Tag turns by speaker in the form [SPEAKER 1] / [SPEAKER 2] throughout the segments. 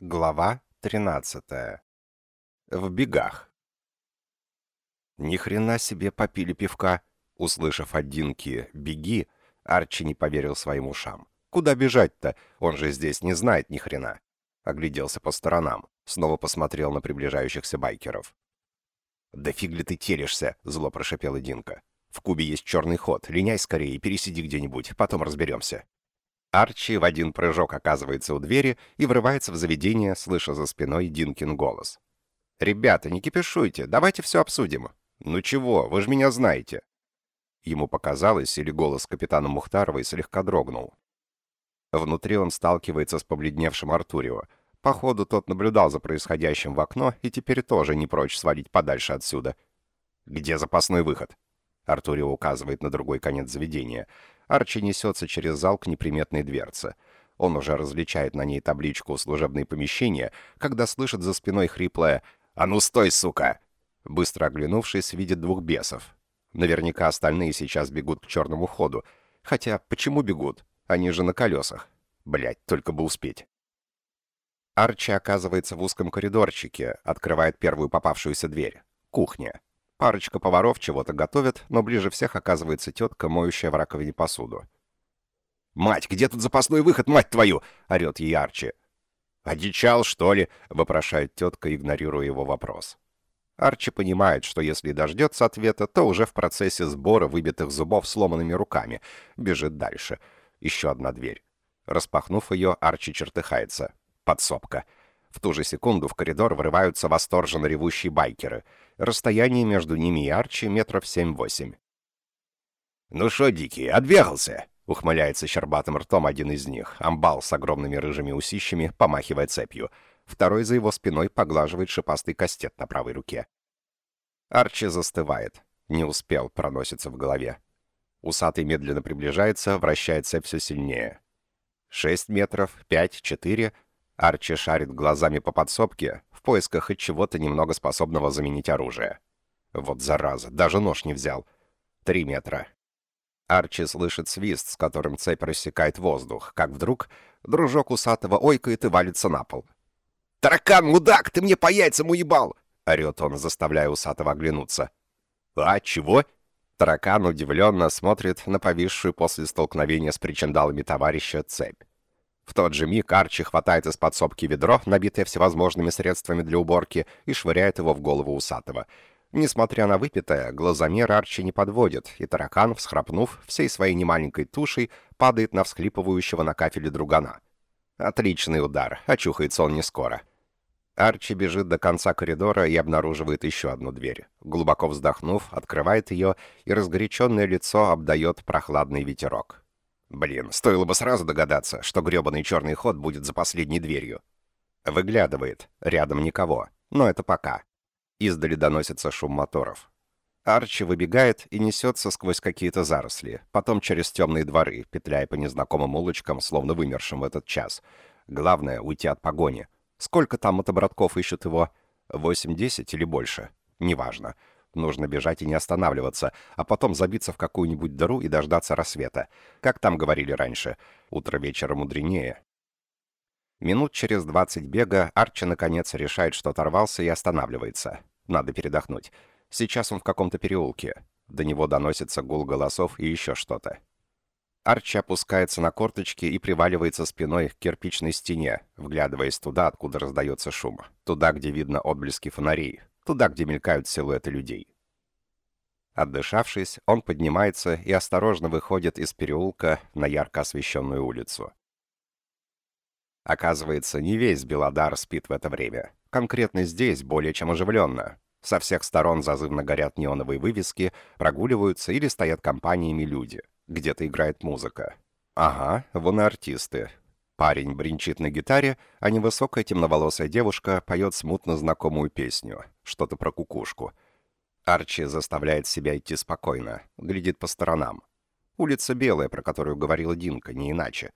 [SPEAKER 1] Глава 13. В бегах. Ни хрена себе попили пивка. Услышав от Динки «беги», Арчи не поверил своим ушам. Куда бежать-то? Он же здесь не знает ни хрена. Огляделся по сторонам. Снова посмотрел на приближающихся байкеров. «Да фиг ли ты телишься?» — зло прошипела Динка. «В Кубе есть черный ход. Линяй скорее и пересиди где-нибудь. Потом разберемся». Арчи в один прыжок оказывается у двери и врывается в заведение, слыша за спиной Динкин голос. «Ребята, не кипишуйте, давайте все обсудим». «Ну чего, вы же меня знаете». Ему показалось, или голос капитана Мухтаровой слегка дрогнул. Внутри он сталкивается с побледневшим Артурио. Походу, тот наблюдал за происходящим в окно и теперь тоже не прочь свалить подальше отсюда. «Где запасной выход?» Артурио указывает на другой конец заведения. Арчи несется через зал к неприметной дверце. Он уже различает на ней табличку «Служебные помещения», когда слышит за спиной хриплое «А ну стой, сука!». Быстро оглянувшись, видит двух бесов. Наверняка остальные сейчас бегут к черному ходу. Хотя, почему бегут? Они же на колесах. Блять, только бы успеть. Арчи оказывается в узком коридорчике, открывает первую попавшуюся дверь. Кухня. Парочка поваров чего-то готовят, но ближе всех оказывается тетка, моющая в раковине посуду. «Мать, где тут запасной выход, мать твою?» — орет ей Арчи. «Одичал, что ли?» — вопрошает тетка, игнорируя его вопрос. Арчи понимает, что если дождется ответа, то уже в процессе сбора выбитых зубов сломанными руками. Бежит дальше. Еще одна дверь. Распахнув ее, Арчи чертыхается. Подсобка. В ту же секунду в коридор врываются восторженно ревущие байкеры. Расстояние между ними и Арчи метров семь-восемь. «Ну что, Дикий, отбегался?» — ухмыляется щербатым ртом один из них. Амбал с огромными рыжими усищами, помахивая цепью. Второй за его спиной поглаживает шипастый кастет на правой руке. Арчи застывает. Не успел, проносится в голове. Усатый медленно приближается, вращает цепь все сильнее. Шесть метров, пять, четыре — Арчи шарит глазами по подсобке, поисках хоть чего-то немного способного заменить оружие. Вот зараза, даже нож не взял. Три метра. Арчи слышит свист, с которым цепь рассекает воздух, как вдруг дружок усатого ойкает и валится на пол. «Таракан, мудак, ты мне по яйцам уебал!» — орет он, заставляя усатого оглянуться. «А, чего?» Таракан удивленно смотрит на повисшую после столкновения с причиндалами товарища цепь. В тот же миг Арчи хватает из подсобки ведро, набитое всевозможными средствами для уборки, и швыряет его в голову усатого. Несмотря на выпитое, глазомер Арчи не подводит, и таракан, всхрапнув, всей своей немаленькой тушей, падает на всхлипывающего на кафеле другана. Отличный удар, очухается он не скоро. Арчи бежит до конца коридора и обнаруживает еще одну дверь. Глубоко вздохнув, открывает ее, и разгоряченное лицо обдает прохладный ветерок. Блин, стоило бы сразу догадаться, что грёбаный черный ход будет за последней дверью. Выглядывает. Рядом никого. Но это пока. Издали доносится шум моторов. Арчи выбегает и несется сквозь какие-то заросли, потом через темные дворы, петляя по незнакомым улочкам, словно вымершим в этот час. Главное — уйти от погони. Сколько там мотобратков ищут его? Восемь-десять или больше? Неважно. Нужно бежать и не останавливаться, а потом забиться в какую-нибудь дыру и дождаться рассвета. Как там говорили раньше, утро вечера мудренее. Минут через двадцать бега Арчи наконец решает, что оторвался и останавливается. Надо передохнуть. Сейчас он в каком-то переулке. До него доносится гул голосов и еще что-то. Арчи опускается на корточки и приваливается спиной к кирпичной стене, вглядываясь туда, откуда раздается шум. Туда, где видно отблески фонарей туда, где мелькают силуэты людей. Отдышавшись, он поднимается и осторожно выходит из переулка на ярко освещенную улицу. Оказывается, не весь Белодар спит в это время. Конкретно здесь более чем оживленно. Со всех сторон зазывно горят неоновые вывески, прогуливаются или стоят компаниями люди. Где-то играет музыка. Ага, вон и артисты. Парень бренчит на гитаре, а невысокая темноволосая девушка поет смутно знакомую песню. Что-то про кукушку. Арчи заставляет себя идти спокойно, глядит по сторонам. Улица белая, про которую говорила Динка, не иначе.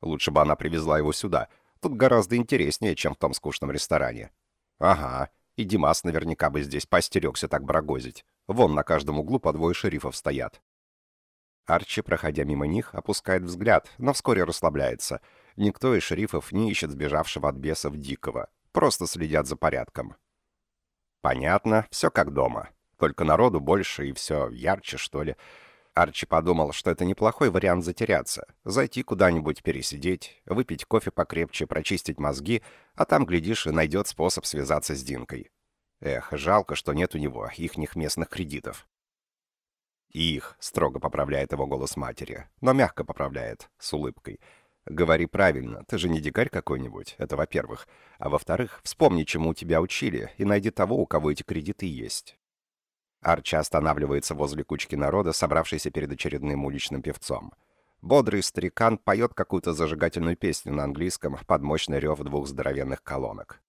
[SPEAKER 1] Лучше бы она привезла его сюда. Тут гораздо интереснее, чем в том скучном ресторане. Ага, и Димас наверняка бы здесь постерегся так брагозить. Вон на каждом углу по двое шерифов стоят. Арчи, проходя мимо них, опускает взгляд, но вскоре расслабляется. Никто из шерифов не ищет сбежавшего от бесов Дикого. Просто следят за порядком. Понятно, все как дома. Только народу больше и все ярче, что ли. Арчи подумал, что это неплохой вариант затеряться. Зайти куда-нибудь пересидеть, выпить кофе покрепче, прочистить мозги, а там, глядишь, и найдет способ связаться с Динкой. Эх, жалко, что нет у него ихних местных кредитов. «Их», — строго поправляет его голос матери, но мягко поправляет, с улыбкой. «Говори правильно, ты же не дикарь какой-нибудь, это во-первых. А во-вторых, вспомни, чему тебя учили, и найди того, у кого эти кредиты есть». Арчи останавливается возле кучки народа, собравшейся перед очередным уличным певцом. Бодрый старикан поет какую-то зажигательную песню на английском под мощный рев двух здоровенных колонок.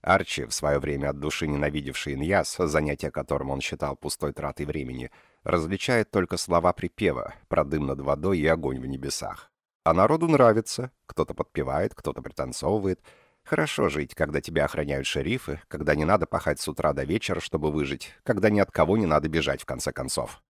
[SPEAKER 1] Арчи, в свое время от души ненавидевший Иньяс, занятие которым он считал пустой тратой времени, различает только слова припева про дым над водой и огонь в небесах. А народу нравится. Кто-то подпевает, кто-то пританцовывает. Хорошо жить, когда тебя охраняют шерифы, когда не надо пахать с утра до вечера, чтобы выжить, когда ни от кого не надо бежать, в конце концов.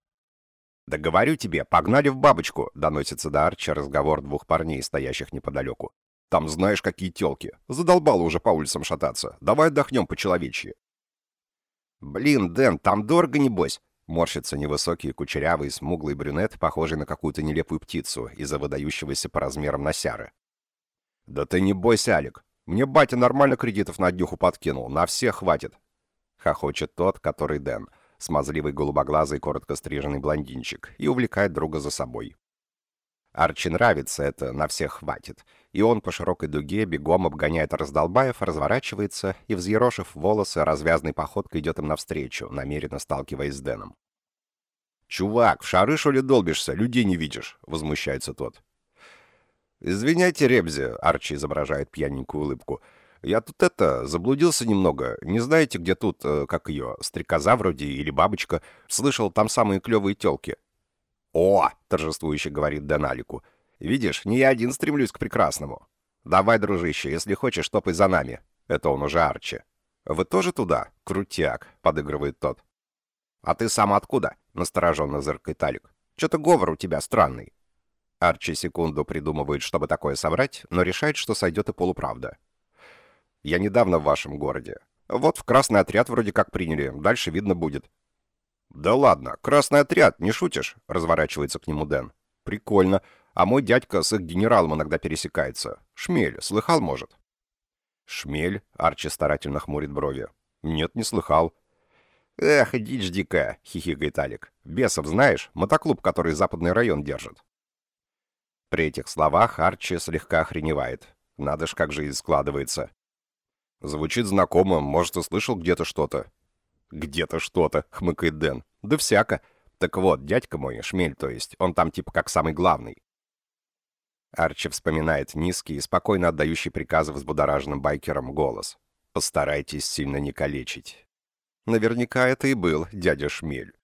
[SPEAKER 1] «Да говорю тебе, погнали в бабочку!» — доносится до Арчи разговор двух парней, стоящих неподалеку. Там знаешь, какие тёлки. Задолбало уже по улицам шататься. Давай отдохнем по-человечьи». «Блин, Дэн, там дорого, небось?» Морщится невысокий, кучерявый, смуглый брюнет, похожий на какую-то нелепую птицу из-за выдающегося по размерам носяры. «Да ты не бойся, Алик. Мне батя нормально кредитов на днюху подкинул. На всех хватит». Хохочет тот, который Дэн, смазливый голубоглазый, коротко стриженный блондинчик, и увлекает друга за собой. Арчи нравится это, на всех хватит. И он по широкой дуге бегом обгоняет раздолбаев, разворачивается и, взъерошив волосы, развязной походкой идет им навстречу, намеренно сталкиваясь с Дэном. «Чувак, в шары, что ли, долбишься? Людей не видишь?» — возмущается тот. «Извиняйте, Ребзи», — Арчи изображает пьяненькую улыбку. «Я тут это, заблудился немного. Не знаете, где тут, э, как ее, стрекоза вроде или бабочка? Слышал, там самые клевые телки. «О!» — торжествующе говорит Деналику. «Видишь, не я один стремлюсь к прекрасному. Давай, дружище, если хочешь, топай за нами». Это он уже Арчи. «Вы тоже туда? Крутяк!» — подыгрывает тот. «А ты сам откуда?» — настороженно зыркает Алик. «Что-то говор у тебя странный». Арчи секунду придумывает, чтобы такое соврать, но решает, что сойдет и полуправда. «Я недавно в вашем городе. Вот в красный отряд вроде как приняли, дальше видно будет. «Да ладно, красный отряд, не шутишь?» — разворачивается к нему Дэн. «Прикольно. А мой дядька с их генералом иногда пересекается. Шмель, слыхал, может?» «Шмель?» — Арчи старательно хмурит брови. «Нет, не слыхал». «Эх, дичь дикая!» — хихикает Алик. «Бесов знаешь? Мотоклуб, который западный район держит». При этих словах Арчи слегка охреневает. Надо ж, как жизнь складывается. Звучит знакомо, может, и слышал где-то что-то. «Где-то что-то», — хмыкает Дэн. «Да всяко. Так вот, дядька мой, шмель, то есть, он там типа как самый главный». Арчи вспоминает низкий и спокойно отдающий приказы взбудораженным байкерам голос. «Постарайтесь сильно не калечить». Наверняка это и был дядя Шмель.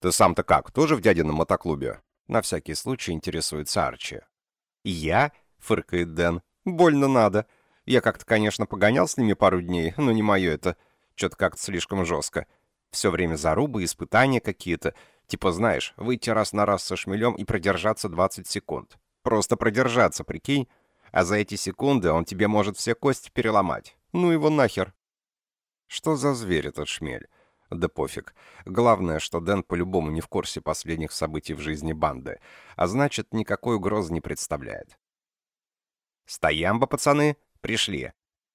[SPEAKER 1] «Ты сам-то как, тоже в дядином мотоклубе?» На всякий случай интересуется Арчи. «Я?» — фыркает Дэн. «Больно надо. Я как-то, конечно, погонял с ними пару дней, но не мое это. Что-то как-то слишком жестко. Все время зарубы, испытания какие-то. Типа, знаешь, выйти раз на раз со шмелем и продержаться 20 секунд. Просто продержаться, прикинь. А за эти секунды он тебе может все кости переломать. Ну его нахер. Что за зверь этот шмель? Да пофиг. Главное, что Дэн по-любому не в курсе последних событий в жизни банды, а значит, никакой угрозы не представляет. «Стоямба, пацаны! Пришли!»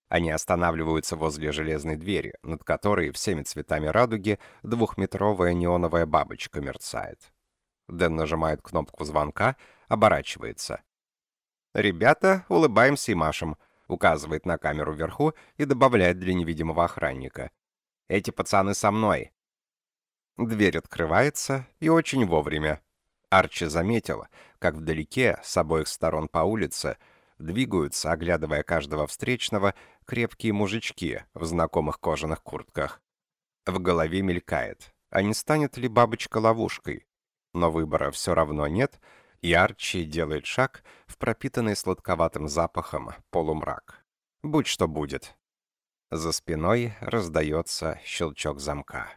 [SPEAKER 1] Они останавливаются возле железной двери, над которой всеми цветами радуги двухметровая неоновая бабочка мерцает. Дэн нажимает кнопку звонка, оборачивается. «Ребята, улыбаемся и машем», — указывает на камеру вверху и добавляет для невидимого охранника. «Эти пацаны со мной». Дверь открывается, и очень вовремя. Арчи заметила, как вдалеке, с обоих сторон по улице, двигаются, оглядывая каждого встречного, крепкие мужички в знакомых кожаных куртках. В голове мелькает, а не станет ли бабочка ловушкой? Но выбора все равно нет, и Арчи делает шаг в пропитанный сладковатым запахом полумрак. Будь что будет. За спиной раздается щелчок замка.